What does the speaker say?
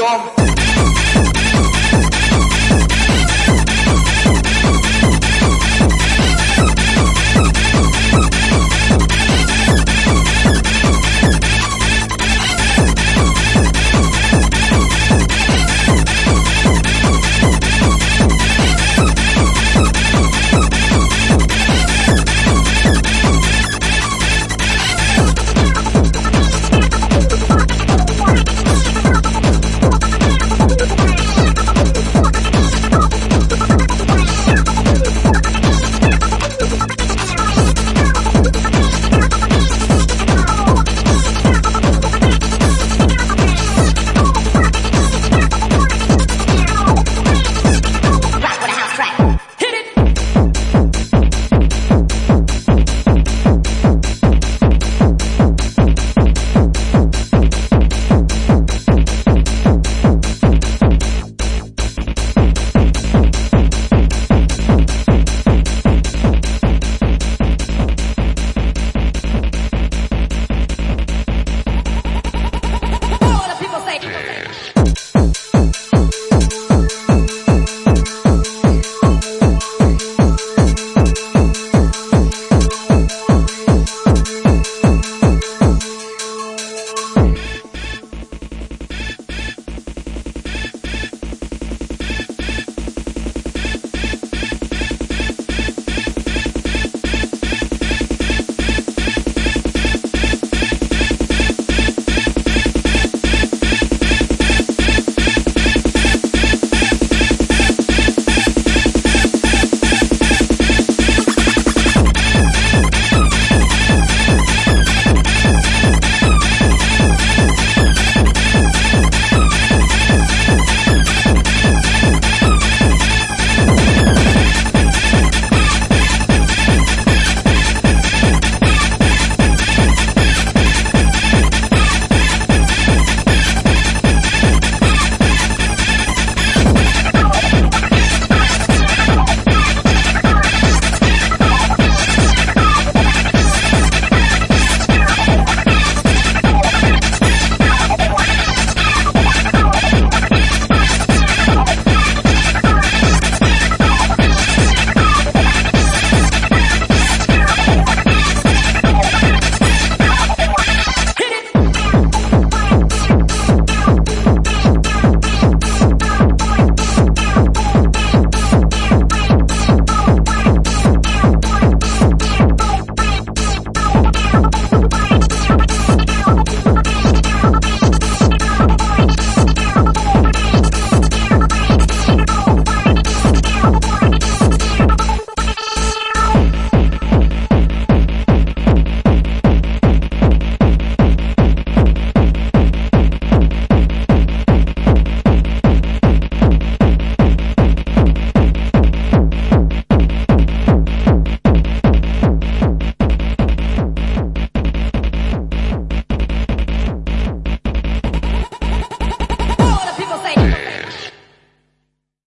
Don't